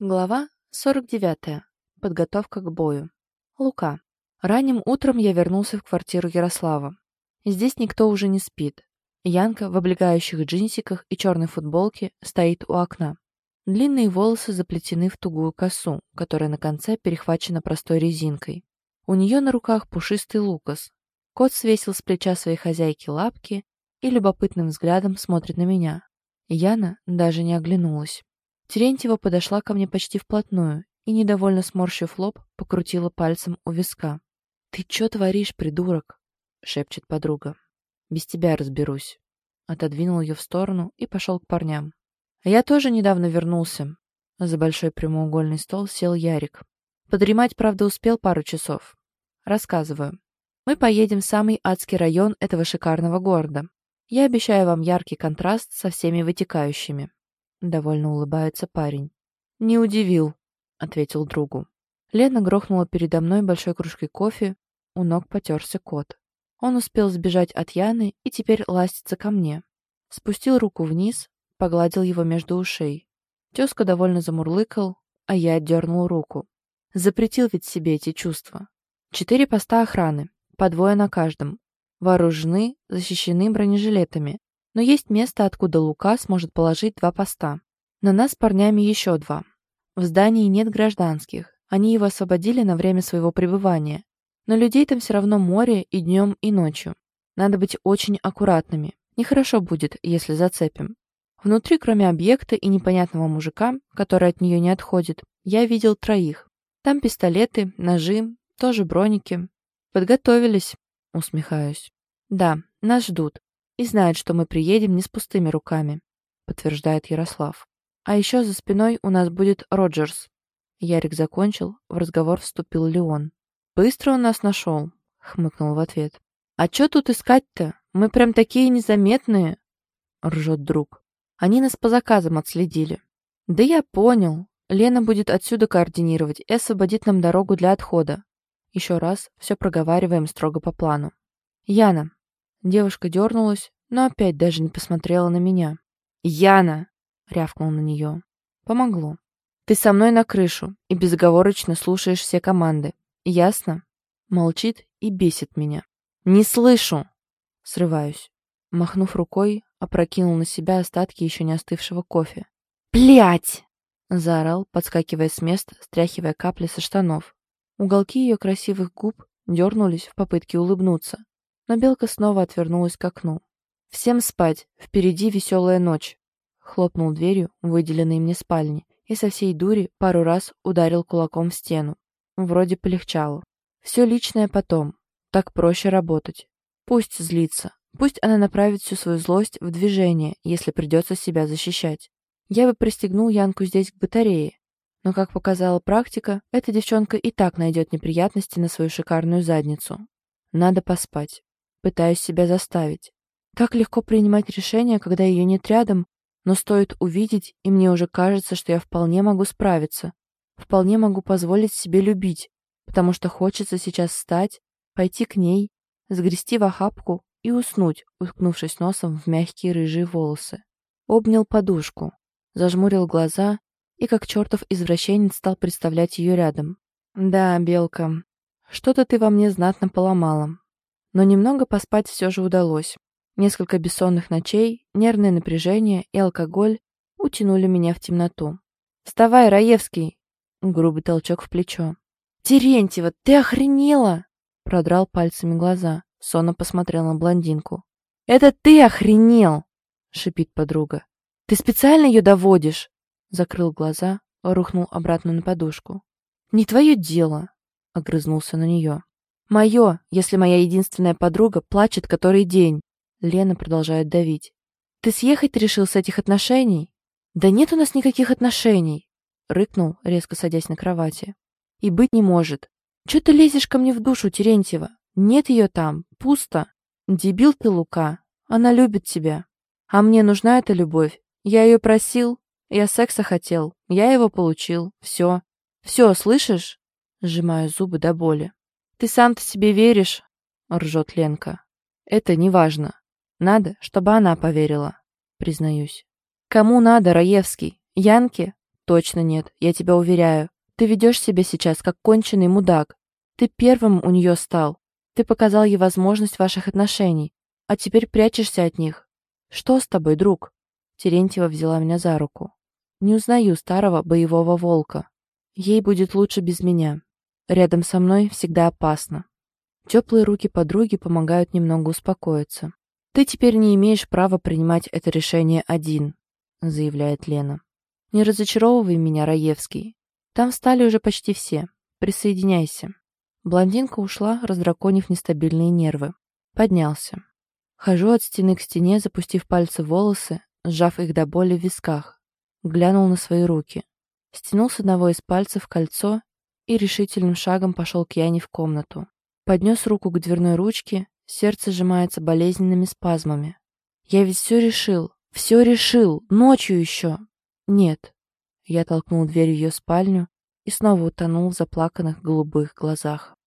Глава 49. Подготовка к бою. Лука. Ранним утром я вернулся в квартиру Ярослава. Здесь никто уже не спит. Янка в облегающих джинсиках и черной футболке стоит у окна. Длинные волосы заплетены в тугую косу, которая на конце перехвачена простой резинкой. У нее на руках пушистый лукас. Кот свесил с плеча своей хозяйки лапки и любопытным взглядом смотрит на меня. Яна даже не оглянулась. Терентьева подошла ко мне почти вплотную и, недовольно сморщив лоб, покрутила пальцем у виска. «Ты чё творишь, придурок?» — шепчет подруга. «Без тебя разберусь». Отодвинул ее в сторону и пошел к парням. «Я тоже недавно вернулся». За большой прямоугольный стол сел Ярик. Подремать, правда, успел пару часов. Рассказываю. Мы поедем в самый адский район этого шикарного города. Я обещаю вам яркий контраст со всеми вытекающими. Довольно улыбается парень. «Не удивил», — ответил другу. Лена грохнула передо мной большой кружкой кофе, у ног потерся кот. Он успел сбежать от Яны и теперь ластится ко мне. Спустил руку вниз, погладил его между ушей. Тезка довольно замурлыкал, а я отдернул руку. Запретил ведь себе эти чувства. Четыре поста охраны, по двое на каждом. Вооружены, защищены бронежилетами, но есть место, откуда Лука сможет положить два поста. На нас парнями еще два. В здании нет гражданских. Они его освободили на время своего пребывания. Но людей там все равно море и днем, и ночью. Надо быть очень аккуратными. Нехорошо будет, если зацепим. Внутри, кроме объекта и непонятного мужика, который от нее не отходит, я видел троих. Там пистолеты, ножи, тоже броники. Подготовились, усмехаюсь. Да, нас ждут и знает, что мы приедем не с пустыми руками», — подтверждает Ярослав. «А еще за спиной у нас будет Роджерс». Ярик закончил, в разговор вступил Леон. «Быстро он нас нашел», — хмыкнул в ответ. «А что тут искать-то? Мы прям такие незаметные», — ржет друг. «Они нас по заказам отследили». «Да я понял. Лена будет отсюда координировать и освободит нам дорогу для отхода. Еще раз все проговариваем строго по плану. Яна, Девушка дернулась, но опять даже не посмотрела на меня. «Яна!» — рявкнул на нее. Помогло. «Ты со мной на крышу и безоговорочно слушаешь все команды. Ясно?» Молчит и бесит меня. «Не слышу!» Срываюсь. Махнув рукой, опрокинул на себя остатки еще не остывшего кофе. «Блядь!» — заорал, подскакивая с места, стряхивая капли со штанов. Уголки ее красивых губ дернулись в попытке улыбнуться, но белка снова отвернулась к окну. «Всем спать! Впереди веселая ночь!» Хлопнул дверью выделенной мне спальни и со всей дури пару раз ударил кулаком в стену. Вроде полегчало. Все личное потом. Так проще работать. Пусть злится. Пусть она направит всю свою злость в движение, если придется себя защищать. Я бы пристегнул Янку здесь к батарее. Но, как показала практика, эта девчонка и так найдет неприятности на свою шикарную задницу. Надо поспать. Пытаюсь себя заставить. Так легко принимать решения, когда ее нет рядом, но стоит увидеть, и мне уже кажется, что я вполне могу справиться. Вполне могу позволить себе любить, потому что хочется сейчас встать, пойти к ней, сгрести в охапку и уснуть, уткнувшись носом в мягкие рыжие волосы. Обнял подушку, зажмурил глаза и как чертов извращенец стал представлять ее рядом. «Да, Белка, что-то ты во мне знатно поломала. Но немного поспать все же удалось. Несколько бессонных ночей, нервное напряжение и алкоголь утянули меня в темноту. «Вставай, Раевский!» Грубый толчок в плечо. «Терентьева, ты охренела!» Продрал пальцами глаза. Сонно посмотрел на блондинку. «Это ты охренел!» Шипит подруга. «Ты специально ее доводишь?» Закрыл глаза, рухнул обратно на подушку. «Не твое дело!» Огрызнулся на нее. Мое, если моя единственная подруга плачет который день. Лена продолжает давить. Ты съехать решил с этих отношений? Да нет у нас никаких отношений. Рыкнул, резко садясь на кровати. И быть не может. Че ты лезешь ко мне в душу, Терентьева? Нет ее там, пусто. Дебил ты, Лука. Она любит тебя. А мне нужна эта любовь. Я ее просил, я секса хотел, я его получил. Все. Все, слышишь? Сжимаю зубы до боли. «Ты сам-то себе веришь?» — ржет Ленка. «Это не важно. Надо, чтобы она поверила, признаюсь». «Кому надо, Раевский? Янке? Точно нет, я тебя уверяю. Ты ведешь себя сейчас как конченый мудак. Ты первым у нее стал. Ты показал ей возможность ваших отношений, а теперь прячешься от них. Что с тобой, друг? Терентьева взяла меня за руку. Не узнаю старого боевого волка. Ей будет лучше без меня. Рядом со мной всегда опасно. Теплые руки подруги помогают немного успокоиться. «Ты теперь не имеешь права принимать это решение один», — заявляет Лена. «Не разочаровывай меня, Раевский. Там встали уже почти все. Присоединяйся». Блондинка ушла, раздраконив нестабильные нервы. Поднялся. Хожу от стены к стене, запустив пальцы в волосы, сжав их до боли в висках. Глянул на свои руки. Стянул с одного из пальцев кольцо и решительным шагом пошел к Яне в комнату. Поднес руку к дверной ручке, сердце сжимается болезненными спазмами. «Я ведь все решил, все решил, ночью еще!» «Нет». Я толкнул дверь в ее спальню и снова утонул в заплаканных голубых глазах.